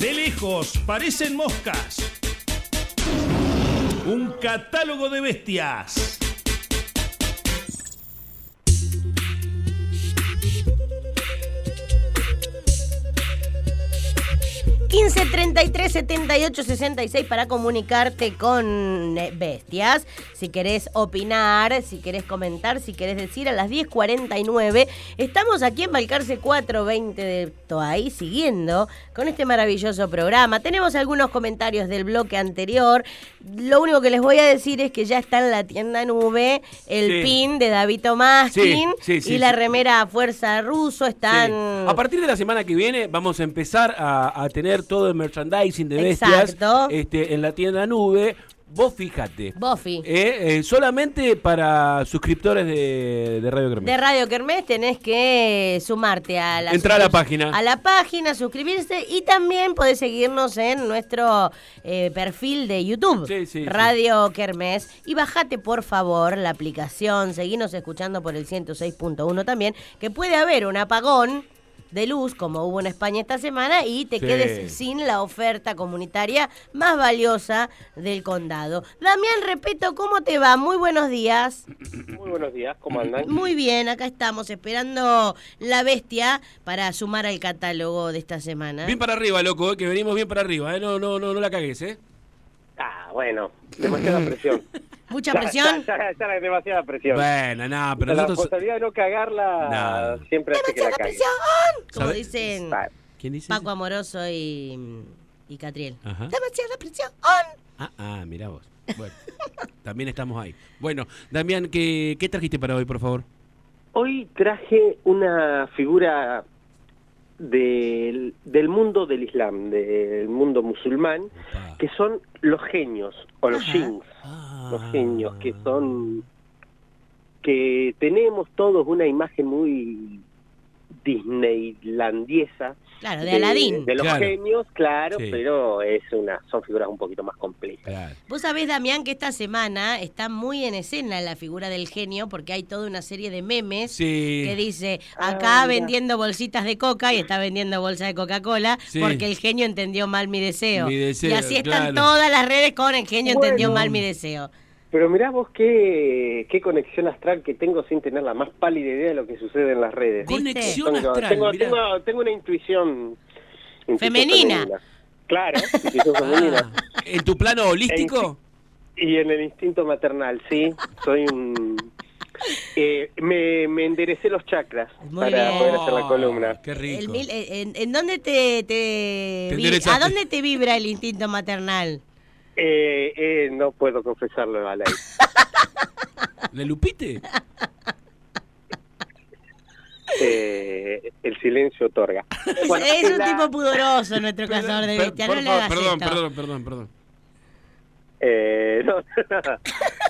De lejos parecen moscas. Un catálogo de bestias. 15 33 78 66 para comunicarte con eh, bestias. Si querés opinar, si querés comentar, si querés decir a las 10.49. Estamos aquí en Balcarce 420 de Toay, siguiendo con este maravilloso programa. Tenemos algunos comentarios del bloque anterior. Lo único que les voy a decir es que ya está en la tienda nube el Sí. pin de David Tomaskin Sí, sí, sí, y la remera Fuerza Ruso. Están. A partir de la semana que viene vamos a empezar a, a tener todo el merchandising de bestias Exacto. este, en la tienda nube. Vos fíjate. Buffy. eh, eh, solamente para suscriptores de, de Radio Kermés. De Radio Kermés tenés que sumarte a la Entrar a la página. A la página, suscribirse y también podés seguirnos en nuestro eh, perfil de YouTube, Sí, sí, sí. Radio Kermés. Y bajate por favor la aplicación, seguinos escuchando por el 106.1 también, que puede haber un apagón de luz como hubo en España esta semana y te Sí. quedes sin la oferta comunitaria más valiosa del condado. Damián Repeto, ¿cómo te va? Muy buenos días. Muy buenos días, ¿cómo andan? Muy bien, acá estamos esperando la bestia para sumar al catálogo de esta semana. Bien para arriba, loco, eh, que venimos bien para arriba. eh. No, no, no, no la cagues, ¿eh? Ah, bueno, demasiada presión. Mucha Ya- presión. Ya, ya, ya es demasiada presión. Bueno, nada, pero la nosotros... responsabilidad de no cagarla No. siempre hace que la Demasiada cague. presión. Como ¿Sabe? dicen ¿Quién dice? Paco Amoroso y, y Catriel. Ajá. Demasiada presión. Ah, ah, mirá vos. Bueno, también estamos ahí. Bueno, Damián, ¿qué, ¿qué trajiste para hoy, por favor? Hoy traje una figura del, del mundo del Islam, del mundo musulmán, Opa. que son los genios o los jinns, Ah. Los genios, que son que tenemos todos una imagen muy disneylandiesa Claro, de Aladín. de los Claro. genios, claro, Sí. pero es una son figuras un poquito más complejas. Claro. Vos sabés, Damián, que esta semana está muy en escena la figura del genio porque hay toda una serie de memes Sí. que dice Ah, acá vendiendo bolsitas de coca y está vendiendo bolsa de Coca-Cola Sí. porque el genio entendió mal mi deseo. Mi deseo, y así están claro. todas las redes con el genio entendió mal mi deseo. Pero mirá vos qué, qué conexión astral que tengo sin tener la más pálida idea de lo que sucede en las redes. Conexión Tengo, astral, tengo, mirá. tengo- tengo una intuición, intuición Femenina. Claro, intuición femenina. Ah, ¿En tu plano holístico? Y en el instinto maternal, sí. Soy un... eh, me, me enderecé los chakras Muy para bien. poder hacer la columna. Qué rico. El mil- eh, en, en dónde te, te Te. ¿A dónde te vibra el instinto maternal? Eh, eh, no puedo confesarlo a la ¿Le lupite? eh, El silencio otorga. Es, Bueno, es un la- tipo pudoroso nuestro cazador de bestias, no le hagas perdón, esto. perdón, perdón, perdón. Eh, no,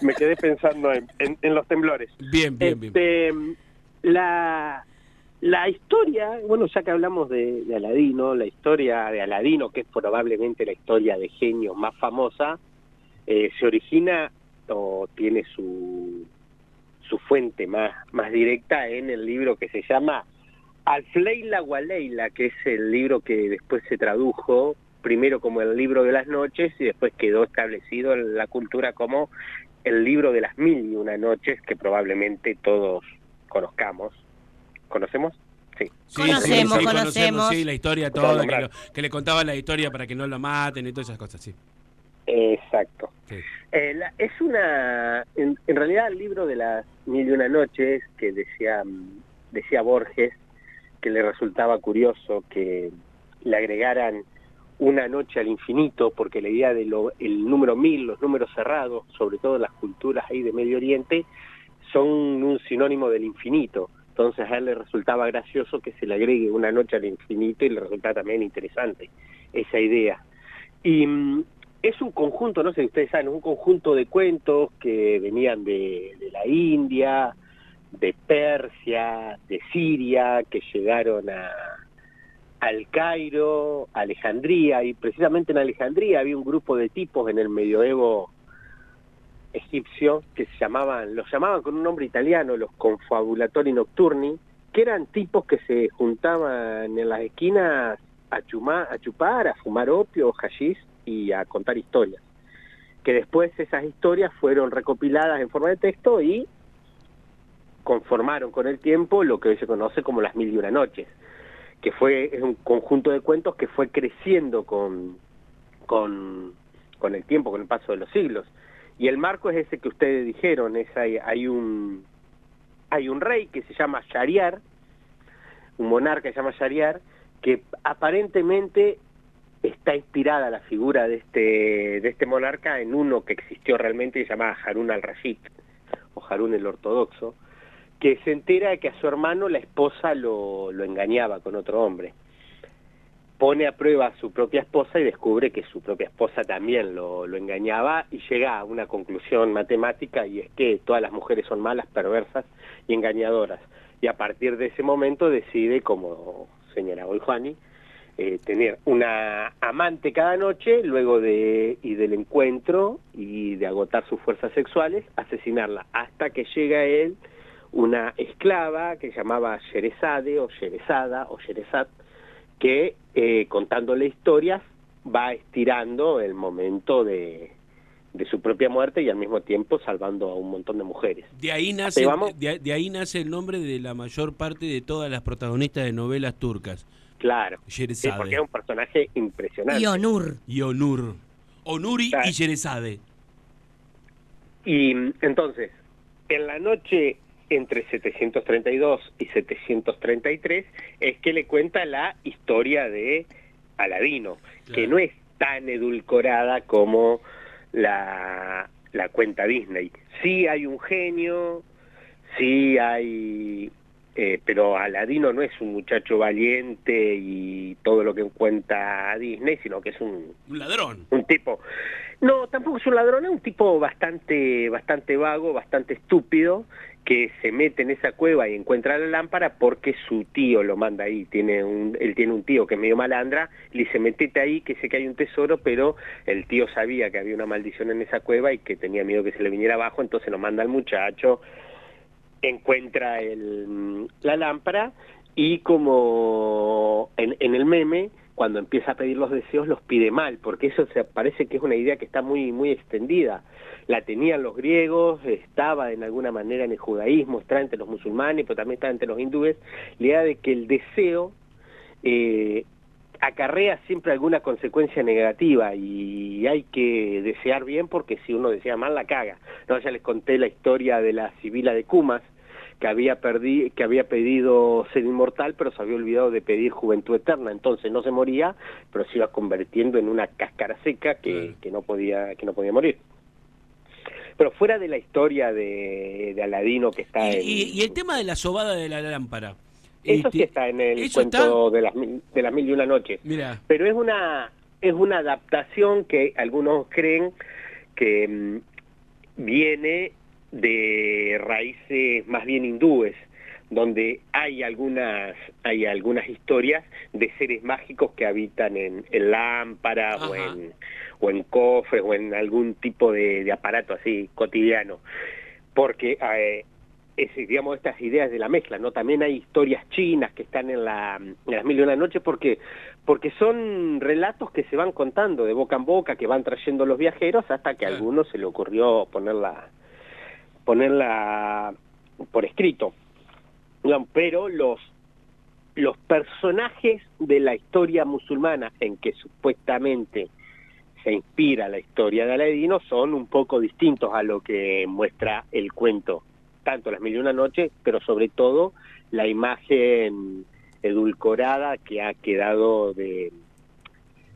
me quedé pensando en, en- en los temblores. Bien, bien, bien. Este, la, la historia, bueno, ya que hablamos de, Aladino, la historia de Aladino, que es probablemente la historia de genio más famosa, eh, se origina o tiene su, su fuente más, más directa en el libro que se llama Al-Fleila Waleila, que es el libro que después se tradujo primero como el libro de las noches y después quedó establecido en la cultura como el libro de las mil y una noches que probablemente todos conozcamos. ¿Conocemos? Sí. Sí, Conocemos, sí, sí, conocemos. Sí, la historia toda, que, nombrar. lo- que le contaban la historia para que no lo maten y todas esas cosas, sí. Exacto. sí. Eh, la- es una, en, en realidad el libro de las mil y una noches que decía, mm, decía Borges, que le resultaba curioso que le agregaran una noche al infinito, porque la idea del el número mil, los números cerrados, sobre todo en las culturas ahí de Medio Oriente, son un sinónimo del infinito. Entonces a él le resultaba gracioso que se le agregue una noche al infinito y le resultaba también interesante esa idea. Y mm, es un conjunto, no sé si ustedes saben, un conjunto de cuentos que venían de, la India, de Persia, de Siria, que llegaron a, al Cairo, Alejandría, y precisamente en Alejandría había un grupo de tipos en el medioevo egipcio que se llamaban, los llamaban con un nombre italiano, los confabulatori nocturni, que eran tipos que se juntaban en las esquinas a, chuma- a chupar, a fumar opio, hashish y a contar historias. Que después esas historias fueron recopiladas en forma de texto y conformaron con el tiempo lo que hoy se conoce como las mil y una noches, que fue un conjunto de cuentos que fue creciendo con, con, con el tiempo, con el paso de los siglos. Y el marco es ese que ustedes dijeron, es hay, un hay un rey que se llama Shariar, un monarca que se llama Shariar, que aparentemente está inspirada la figura de este de este monarca en uno que existió realmente y se llamaba Harun al-Rashid o Harun el ortodoxo, que se entera de que a su hermano la esposa lo, lo engañaba con otro hombre. Pone a prueba a su propia esposa y descubre que su propia esposa también lo, engañaba y llega a una conclusión matemática y es que todas las mujeres son malas, perversas y engañadoras. Y a partir de ese momento decide, como señora Oljuani, eh, tener una amante cada noche, luego de y del encuentro y de agotar sus fuerzas sexuales, asesinarla, hasta que llega él una esclava que llamaba Sherezade o Sherezada o Sherezat, que eh, contándole historias va estirando el momento de, de su propia muerte y al mismo tiempo salvando a un montón de mujeres. De ahí, nace, Ahí vamos. de, de ahí nace el nombre de la mayor parte de todas las protagonistas de novelas turcas. Claro, sí, Sherezade. porque es un personaje impresionante. Y Onur. Y Onur. Onuri Claro. y Sherezade. Y mm, entonces, en la noche entre 732 y 733 es que le cuenta la historia de Aladino, que no es tan edulcorada como la, la cuenta Disney. Sí hay un genio, sí hay... eh, pero Aladino no es un muchacho valiente y todo lo que cuenta Disney, sino que es un, Un ladrón. un tipo no tampoco es un ladrón es un tipo bastante bastante vago bastante estúpido que se mete en esa cueva y encuentra la lámpara porque su tío lo manda ahí tiene un él tiene un tío que es medio malandra le dice metete ahí que sé que hay un tesoro pero el tío sabía que había una maldición en esa cueva y que tenía miedo que se le viniera abajo entonces lo manda al muchacho encuentra la lámpara y como en, en el meme cuando empieza a pedir los deseos los pide mal porque eso se parece que es una idea que está muy muy extendida. La tenían los griegos estaba en alguna manera en el judaísmo está entre los musulmanes pero también está entre los hindúes. La idea de que el deseo eh, acarrea siempre alguna consecuencia negativa y hay que desear bien porque si uno desea mal la caga. No, ya les conté la historia de la Sibila de Cumas que había perdi que había pedido ser inmortal pero se había olvidado de pedir juventud eterna, entonces no se moría, pero se iba convirtiendo en una cáscara seca que, Claro. que no podía que no podía morir. Pero fuera de la historia de, de Aladino que está Y, en y- y el tema de la sobada de la lámpara. Eso sí está en el ¿eso cuento de las mil, de las mil y una noches. Mira, pero es una es una adaptación que algunos creen que mm, viene de raíces más bien hindúes donde hay algunas hay algunas historias de seres mágicos que habitan en, en lámparas o en o en cofres o en algún tipo de, de aparato así cotidiano. Porque eh, es, digamos estas ideas de la mezcla no también hay historias chinas que están en, la, en las mil y una noches porque porque son relatos que se van contando de boca en boca que van trayendo los viajeros hasta que a Claro. algunos se le ocurrió ponerla ponerla por escrito pero los los personajes de la historia musulmana en que supuestamente se inspira la historia de Aladino son un poco distintos a lo que muestra el cuento, tanto las mil y una noches, pero sobre todo la imagen edulcorada que ha quedado de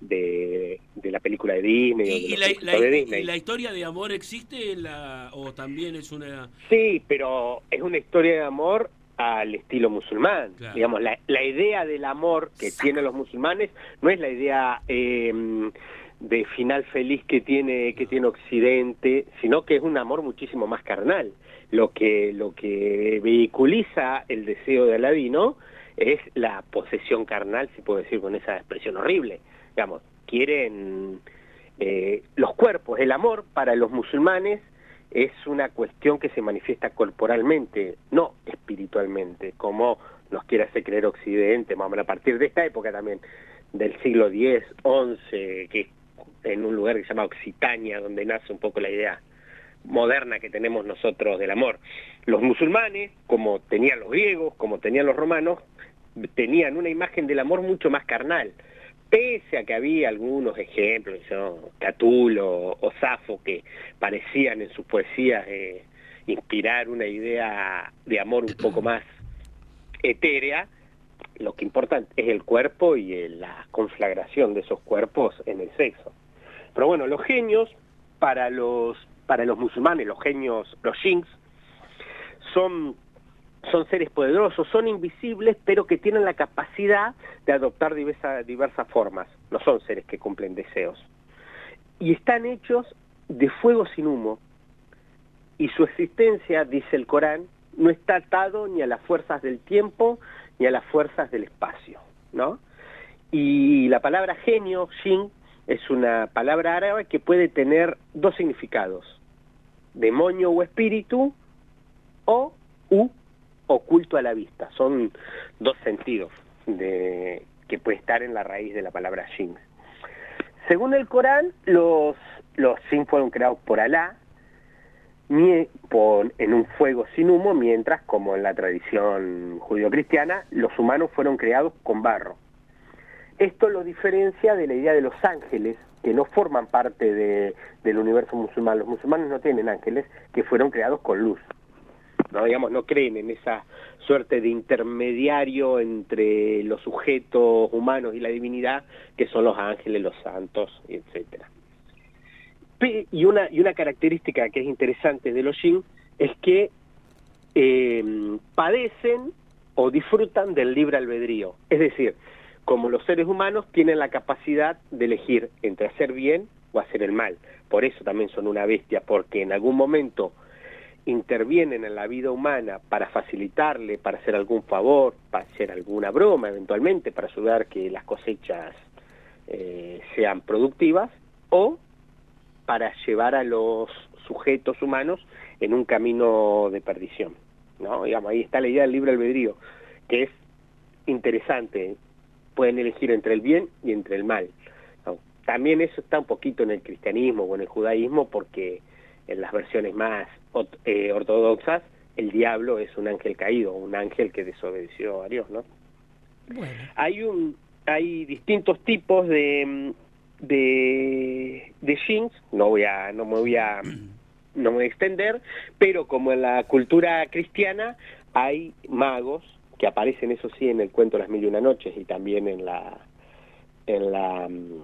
de, de la película de Disney o de ¿Y, y los la, de y Disney. la historia de amor existe en la, o también es una... Sí, pero es una historia de amor al estilo musulmán. Claro. Digamos, la, la idea del amor que tienen los musulmanes no es la idea eh, de final feliz que tiene que tiene Occidente, sino que es un amor muchísimo más carnal. Lo que lo que vehiculiza el deseo de Aladino es la posesión carnal, si puedo decir con esa expresión horrible. Digamos, quieren eh, los cuerpos, el amor para los musulmanes es una cuestión que se manifiesta corporalmente, no espiritualmente, como nos quiere hacer creer Occidente, más a partir de esta época también, del siglo X, XI, que en un lugar que se llama Occitania, donde nace un poco la idea moderna que tenemos nosotros del amor. Los musulmanes, como tenían los griegos, como tenían los romanos, tenían una imagen del amor mucho más carnal. Pese a que había algunos ejemplos. Catulo o Safo, que parecían en sus poesías eh, inspirar una idea de amor un poco más etérea, lo que importa es el cuerpo y el- la conflagración de esos cuerpos en el sexo. Pero bueno, los genios, para los, para los musulmanes, los genios, los jinns, son, son seres poderosos, son invisibles, pero que tienen la capacidad de adoptar diversa- diversas formas. No son seres que cumplen deseos. Y están hechos de fuego sin humo. Y su existencia, dice el Corán, no está atado ni a las fuerzas del tiempo ni a las fuerzas del espacio, ¿no? Y la palabra genio, jin, es una palabra árabe que puede tener dos significados, demonio o espíritu, o u, oculto a la vista. Son dos sentidos de, que puede estar en la raíz de la palabra jin. Según el Corán, los, los jin fueron creados por Alá, en un fuego sin humo, mientras, como en la tradición judío-cristiana, los humanos fueron creados con barro. Esto lo diferencia de la idea de los ángeles, que no forman parte de- del universo musulmán. Los musulmanes no tienen ángeles que fueron creados con luz. No, digamos, no creen en esa suerte de intermediario entre los sujetos humanos y la divinidad, que son los ángeles, los santos, etcétera. Y una, y una característica que es interesante de los yin es que eh, padecen o disfrutan del libre albedrío. Es decir, como los seres humanos tienen la capacidad de elegir entre hacer bien o hacer el mal. Por eso también son una bestia, porque en algún momento intervienen en la vida humana para facilitarle, para hacer algún favor, para hacer alguna broma eventualmente, para ayudar que las cosechas eh, sean productivas, o para llevar a los sujetos humanos en un camino de perdición. ¿no? Digamos, ahí está la idea del libre albedrío, que es interesante. Pueden elegir entre el bien y entre el mal. También eso está un poquito en el cristianismo o en el judaísmo, porque en las versiones más eh, ortodoxas, el diablo es un ángel caído, un ángel que desobedeció a Dios, ¿no? Bueno. Hay un hay distintos tipos de de de no voy a no me voy a no me voy a extender, pero como en la cultura cristiana hay magos que aparecen eso sí en el cuento Las mil y una noches y también en la en la mm,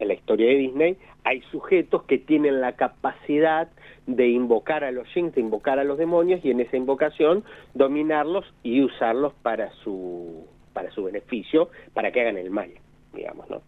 en la historia de Disney, hay sujetos que tienen la capacidad de invocar a los jinns, de invocar a los demonios y en esa invocación dominarlos y usarlos para su para su beneficio, para que hagan el mal, digamos, ¿no?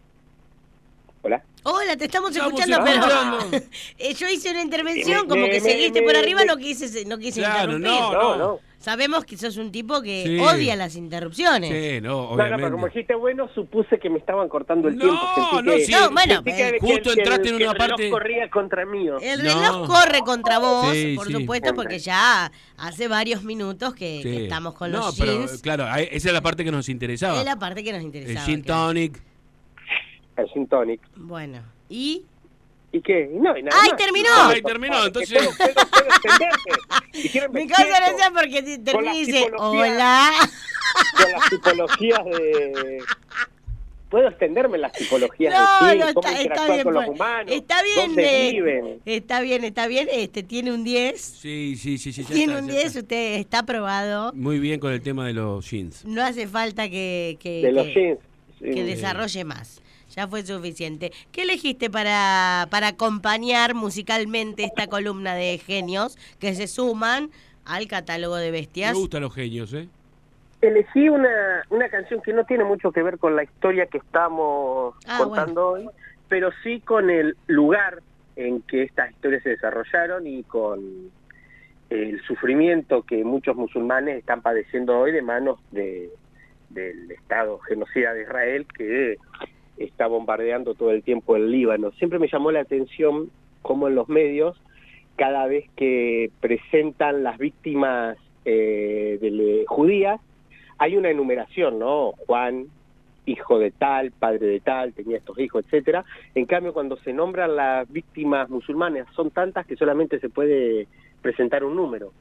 Hola. Hola, te estamos Estamos escuchando, pero. Eh, yo hice una intervención, Me- como que me- seguiste me- por arriba, me- no quise, no quise Claro, interrumpir. no, No, no. Sabemos que sos un tipo que Sí. odia las interrupciones. Sí, no, No, no, obviamente. pero como dijiste bueno, supuse que me estaban cortando el No, tiempo. Sentí no, que- sí. No, bueno, que- eh, que- justo que- entraste en que una el reloj parte- corría contra mío. El No. reloj corre contra vos, Sí, por sí. supuesto, porque ya hace varios minutos que, estamos con no, los pero jeans. claro, esa es la parte que nos interesaba. Es la parte que nos El interesaba. gin claro. tonic. El gin tonic. Bueno, y... ¿Y qué? Y no, y nada ¡Ay, más. terminó! Ay, terminó, entonces- Puedo, puedo, puedo extenderte. Me causa gracia porque ríes y dice, hola. con las tipologías de... Puedo extenderme en las tipologías No, de no, sí, cómo está, está interactúan bien. con los pues, humanos, está bien. dónde eh, viven. está bien, está bien. Este tiene un 10. Sí, sí, sí, sí. Tiene está, un ya 10, está. usted está aprobado. Muy bien con el tema de los jeans. No hace falta que, que, De los que- jeans. que sí. desarrolle más. Ya fue suficiente. ¿Qué elegiste para, para acompañar musicalmente esta columna de genios que se suman al catálogo de Me bestias? gustan los genios, ¿eh? Elegí una, una canción que no tiene mucho que ver con la historia que estamos Ah, contando hoy, pero sí con el lugar en que estas historias se desarrollaron y con el sufrimiento que muchos musulmanes están padeciendo hoy de manos de, del Estado genocida de Israel que está bombardeando todo el tiempo el Líbano. Siempre me llamó la atención cómo en los medios, cada vez que presentan las víctimas eh, de, le- judías, hay una enumeración, ¿no? Juan, hijo de tal, padre de tal, tenía estos hijos, etcétera. En cambio, cuando se nombran las víctimas musulmanas, son tantas que solamente se puede presentar un número,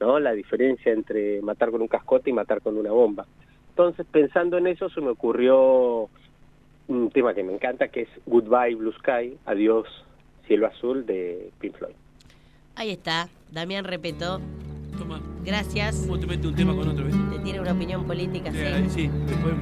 ¿no? La diferencia entre matar con un cascote y matar con una bomba. Entonces, pensando en eso, se me ocurrió un tema que me encanta, que es Goodbye Blue Sky, Adiós Cielo Azul de Pink Floyd. Ahí está, Damián repetó. Toma. Gracias. ¿Cómo te mete un tema con otro? ¿ves? Te tiene una opinión política, Eh, sí. sí, después.